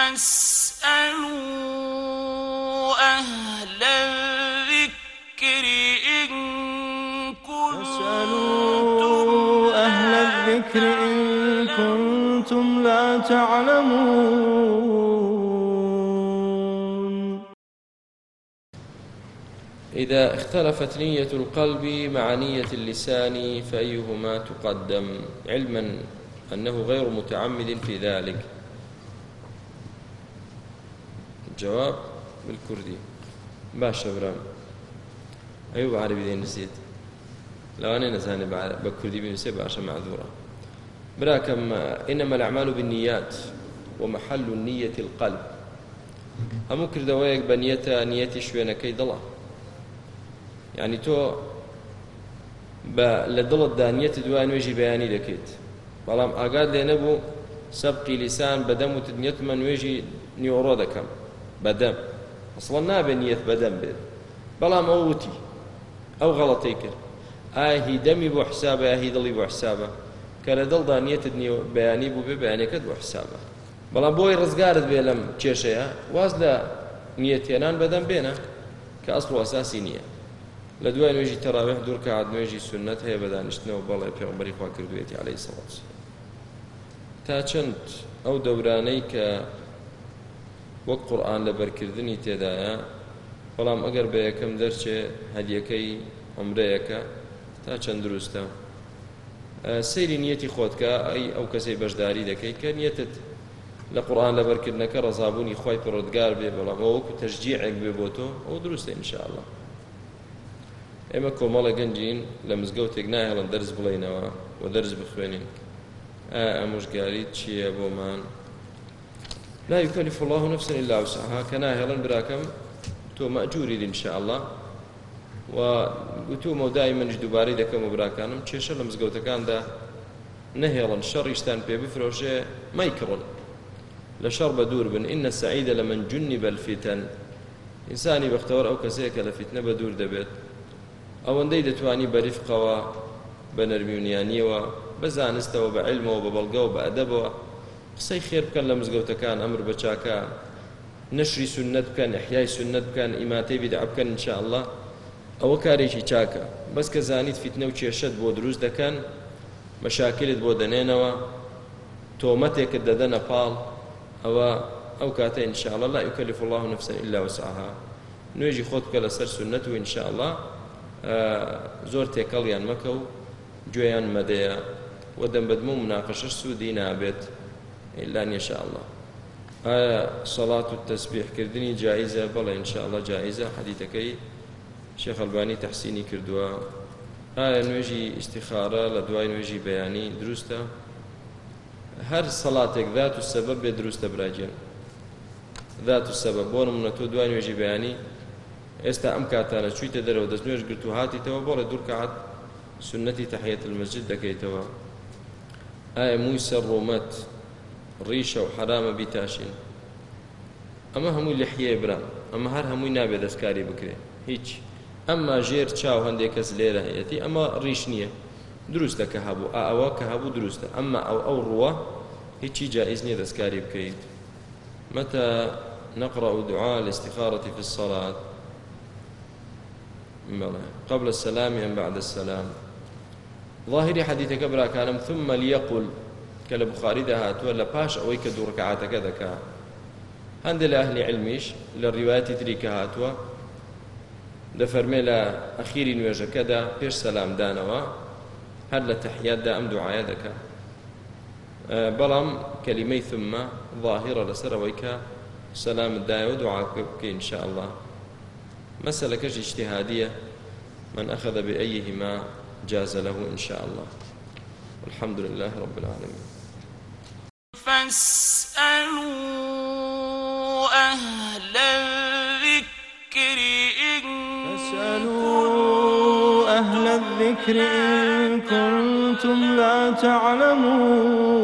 فاسألوا أهل الذكر إن كنتم أهل الذكر إن كنتم لا تعلمون. إذا اختلفت نية القلب مع نية اللسان فأيهما تقدم؟ علما أنه غير متعمد في ذلك. جواب بالكردي. باشە برام ئەوە عربی دێنووسێت لەوانێ نەزانێ بە کوردی بنووسێ باشە معذورة. براكم إنما الأعمال بالنيات ومحل النية القلب. هەموو کردەوەیەک نیەتە نیەتی شوێنەکەی دڵە یعنی تۆ بە لە دڵت دانیەت دوای نوێژی بەیانی دەکەیت بەڵام ئاگاد لێ نەبوو سەبقی لیسان و تنیەتمە نوێژی نیۆڕۆ دەکەم بەدەم. ئەسڵەن نابێت نیەت بەدەم بێت. بەڵام ئەو وتی ئەو غەڵەتەی کرد. ئایا هی دەمی بۆ حسابە یا هی دڵی بۆ حسابە؟ کە لە دڵدا نیەتت نیە بەیانی بوو بێ بەیانەکەت بۆ حسابە. بەڵام بۆی ڕزگارت بێ لەم کێشەیە واز لە نیەتێنان بەدەم بێنە کە ئەسڵ و ئەساسی نییە. لە دوای نوێژی تەراوێح دوور کات نوێژی سنت هەیە بەدانیشتنەوە بەڵێ پێغمبەری خوا کردوێتی عليه سەڵات. تا چەند ئەو دەورانەی کە وەک قورآن لە بەرکردنی تێدایە بەڵام ئەگەر بە یەکەم دەرچێ هەدیەکەی عمرەیەەکە تا چەند دروستە. سەیری نیەتی خۆتکە ئەی ئەو کەسەی بەشداری دەکەیت کە نیەتت لە قورآن لە بەرکردنەکە ڕزابوونی خی پڕۆدگار بێ بەڵام وەکو تەژجیعێک بێ بۆ تۆ ئەو دروستە انشاءله ئێمە کۆمەڵە گەنجین لە مزگەوتێک نایهڵن دەرز بڵێنەوە و دەرز بخوێنین. ئەمژگاری چییە بۆمان؟ لا يكلف الله نفسا إلا وسعها. كناهلا براكم تو مأجوري إن شاء الله. و دایمەنیش دووبارەی دەکەم و براکانم کێشە لە مزگەوتەکاندا نەهێڵن شەڕیشتان پێ بفرۆشێ مەیکڕن لە شەڕ بە دوور بن. ئینە سعیدە لە من جونی بەلفیتەن ئینسانی بەختەوەر ئەو کەسەیە کە لە فیتنە بە دوور دەبێت ئەوەندەی دەتوانی بەریفقەوە بە نەرمیونیانیەوە بە زانستەوە بە علمەوە بە و بە قسەی خێر بکەن لە مزگەوتەکان ئەمر بە چاکە. نەشری سنت بکەن احیای سنت بکەن ئیماتەی بیدع بکەن انشاء الله ئەوە کارێکی چاکە. بەس کە زانیت فیتنە و کێشت بۆ دروست دەکەن مەشاکلت بۆ دەنێنەوە. تۆمەتێکت دەدەنە پاڵ ئەوە ئەو کاتە انشاءله لا يكلف الله نفسا إلا وسعها. نوێژی خۆت بکە لەسەر سنت و انشاءله زۆر تێکەڵیان مەکە و گوێیان مەدەیە. و دەمبدمە و مناقەشش سوودی نابێت. إلا إن شاء الله. آية صلاة التسبيح كردني جائزة بلا إن شاء الله جائزة. حديثكي شيخ ألباني تحسيني كردوا. آية نوجي استخارة لدواي نوجي بياني. دروستا. هر صلاتك ذات السبب دروستا براجين. ذات السبب. بۆ تۆ دوای نوێژی بەیانی ئێستا ئەم کاتانە چویتە دەرەوە دەست نوێژ گرت و هاتیتەوە بۆڵێ دوور کات سنەتی تەحیەت المەسجد دەکەیتەوە ئایا مووی سەر ڕیشە و حرامە بیتاشین ئەمە هەمووی لحیە برام ئەمە هەر هەمووی نابێت دەستکاری بکرێ هیچ ئەمما ژێر چاو هەندێک کەس لێرە هەیەتی ئەمە ڕیش نییە دروستە کە هەبوو ئەوە کە هەبوو دروستە ئەمما ئەو ئەو ڕووە جائز نییە دەستکاری بکەیت متى نقرأ دعاء الاستخارة في الصلاة؟ قبل السلام أم بعد السلام. ظاهر حديث كبرى كان ثم ليقل. کە لە بخاریدا هاتووە لە پاش ئەوەی کە دوو ڕکعاتەکە دەکا هەندێک لە ئەهلی علمیش لە ڕیواەتی تری کە هاتووە دەفەرمێ لە ئەخیری نوێژەکەدا پێش سەلامدانەوە هەر لە تەحیاتدا ئەم دوعاە دەکا بەڵام کەلیمەی ثمە ظاهرە لەسەرەوەی کە سەلامدایە و بکەین إن شاء الله. مسألة اجتهادية. من أخذ بأيهما جاز له إن شاء الله. والحمد لله رب العالمين. فاسألوا أهل الذكر إن فاسألوا أهل الذكر إن كنتم لا تعلمون.